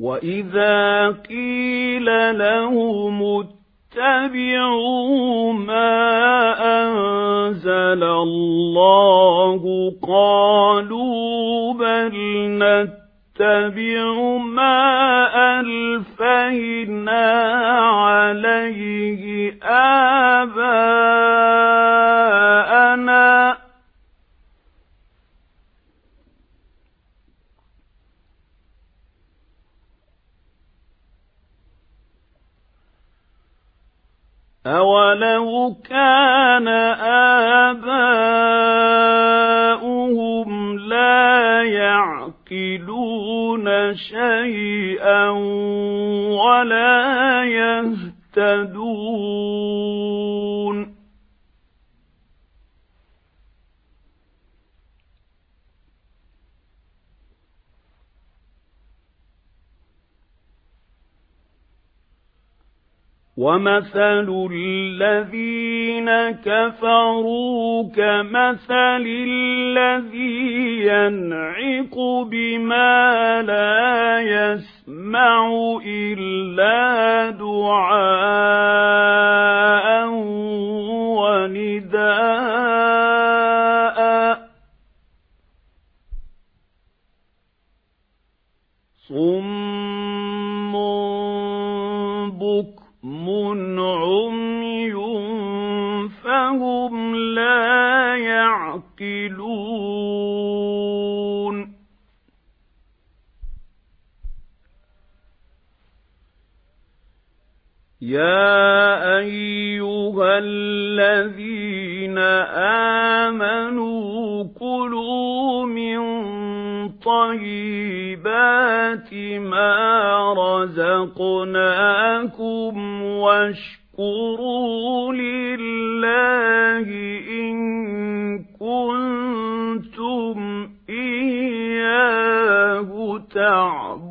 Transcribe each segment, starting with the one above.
وَإِذَا قِيلَ لَهُمُ اتَّبِعُوا مَا أَنزَلَ اللَّهُ قَالُوا بَلْ نَتَّبِعُ مَا أَلْفَيْنَا عَلَيْهِ آبَاءَنَا أَوَلَوْ كَانَ آبَاؤُهُمْ لَا يَعْقِلُونَ شَيْئًا وَلَا يَهْتَدُونَ وَمَثَلُ الَّذِينَ كَفَرُوا كَمَثَلِ الَّذِي يَنْعِقُ بِمَا لَا يَسْمَعُ إِلَّا دُعَاءً وَنِدَاءً بُكْمٌ عُمْيٌ فَهُمْ لَا يَعْقِلُونَ. يَا أَيُّهَا الَّذِينَ آمَنُوا طَيِّبَاتِ مَا رَزَقْنَاكُمْ وَاشْكُرُوا لِلَّهِ إِن كُنتُمْ إِيَّاهُ تَعْبُدُونَ.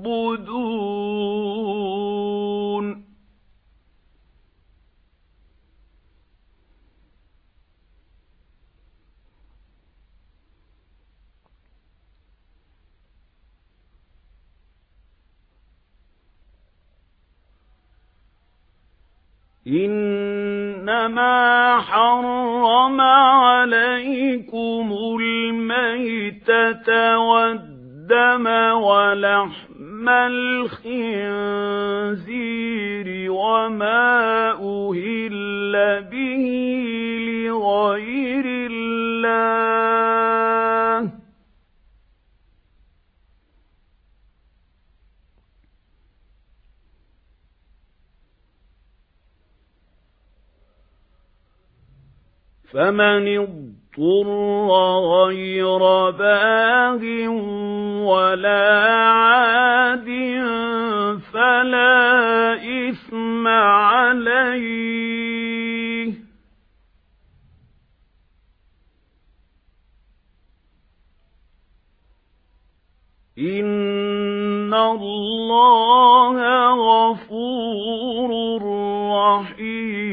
إِنَّمَا حَرَّمَ عَلَيْكُمُ الْمَيْتَةَ وَالدَّمَ وَلَحْمَ الْخِنزِيرِ وَمَا أُهِلَّ بِهِ لِغَيْرِ اللَّهِ. فَمَنِ اضْطُرَّ غَيْرَ بَاغٍ وَلَا عَادٍ فَلَا إِثْمَ عَلَيْهِ ۚ إِنَّ اللَّهَ غَفُورٌ رَّحِيمٌ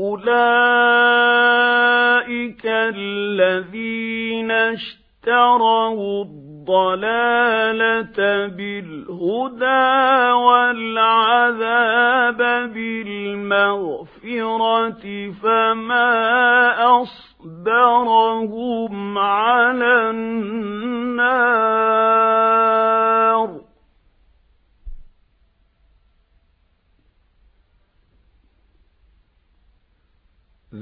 أُولَئِكَ الَّذِينَ اشْتَرَوُا الضَّلَالَةَ بِالْهُدَى وَالْعَذَابَ بِالْمَغْفِرَةِ فَمَا أَصْبَرَهُمْ عَلَى النَّارِ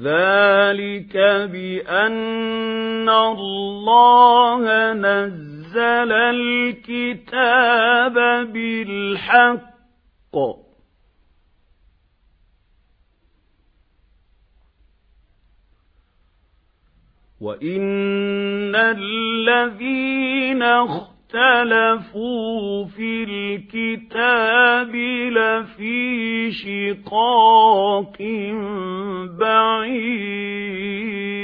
ذَلِكَ بِأَنَّ اللَّهَ نَزَّلَ الْكِتَابَ بِالْحَقِّ. وَإِنَّ الَّذِينَ اخْتَلَفُوا فِي الْكِتَابِ لَفِي شِقَاقٍ بَعِيدٍ.